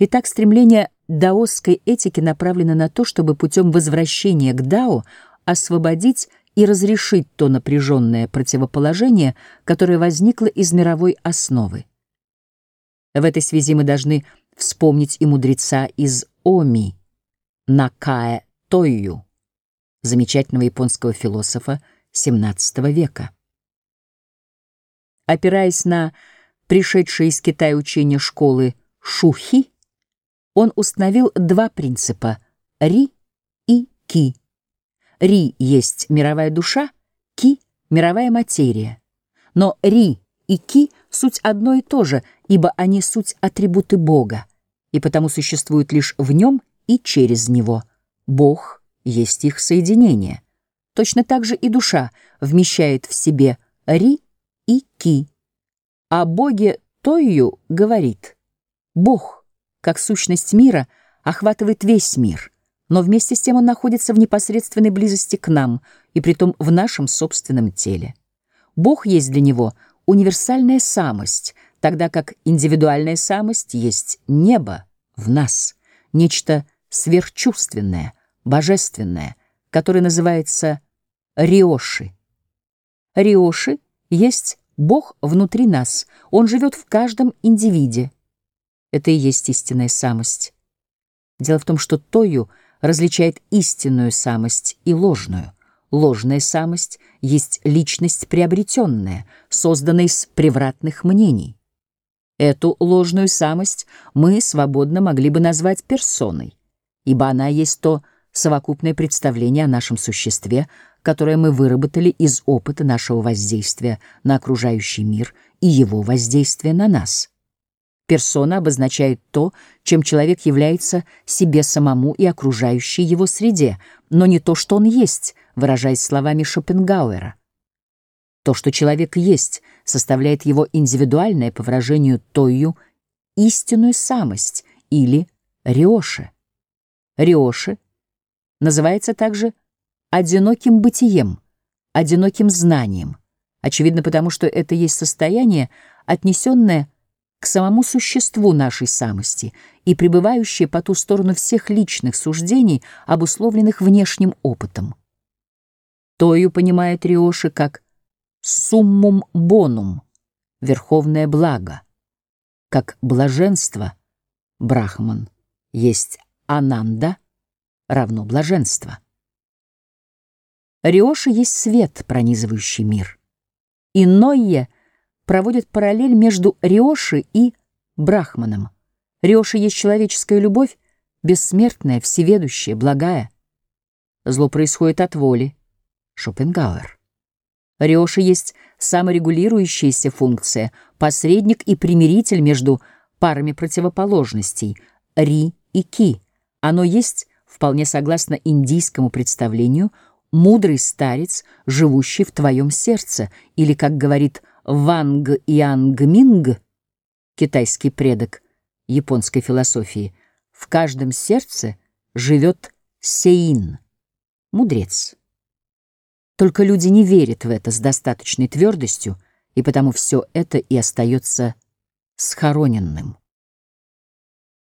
Итак, стремление даосской этики направлено на то, чтобы путем возвращения к дао освободить и разрешить то напряженное противоположение, которое возникло из мировой основы. В этой связи мы должны вспомнить и мудреца из Оми, Накаэ Тойю, замечательного японского философа XVII века. Опираясь на пришедшие из Китая учения школы Шухи, он установил два принципа — Ри и Ки. Ри есть мировая душа, Ки — мировая материя. Но Ри и Ки — суть одно и то же, ибо они суть атрибуты Бога, и потому существуют лишь в нем и через него. Бог есть их соединение. Точно так же и душа вмещает в себе Ри и Ки. О Боге Тойю говорит «Бог» как сущность мира, охватывает весь мир, но вместе с тем он находится в непосредственной близости к нам, и притом в нашем собственном теле. Бог есть для него универсальная самость, тогда как индивидуальная самость есть небо в нас, нечто сверхчувственное, божественное, которое называется Риоши. Риоши есть Бог внутри нас, Он живет в каждом индивиде. Это и есть истинная самость. Дело в том, что Тою различает истинную самость и ложную. Ложная самость есть личность приобретенная, созданная из превратных мнений. Эту ложную самость мы свободно могли бы назвать персоной, ибо она есть то совокупное представление о нашем существе, которое мы выработали из опыта нашего воздействия на окружающий мир и его воздействия на нас. Персона обозначает то, чем человек является себе самому и окружающей его среде, но не то, что он есть, выражаясь словами Шопенгауэра. То, что человек есть, составляет его индивидуальное, по выражению Тойю, истинную самость или риоши. Риоши называется также одиноким бытием, одиноким знанием, очевидно потому, что это есть состояние, отнесенное к самому существу нашей самости и пребывающее по ту сторону всех личных суждений, обусловленных внешним опытом. Тою понимает Риоши как суммум бонум, верховное благо, как блаженство, брахман, есть ананда, равно блаженство. Риоши есть свет, пронизывающий мир. Иное — проводит параллель между Риоши и Брахманом. Риоши есть человеческая любовь, бессмертная, всеведущая, благая. Зло происходит от воли. Шопенгауэр. Риоши есть саморегулирующаяся функция, посредник и примиритель между парами противоположностей Ри и Ки. Оно есть, вполне согласно индийскому представлению, мудрый старец, живущий в твоем сердце, или, как говорит Ванг Янг Минг, китайский предок японской философии, в каждом сердце живет Сеин, мудрец. Только люди не верят в это с достаточной твердостью, и потому все это и остается схороненным.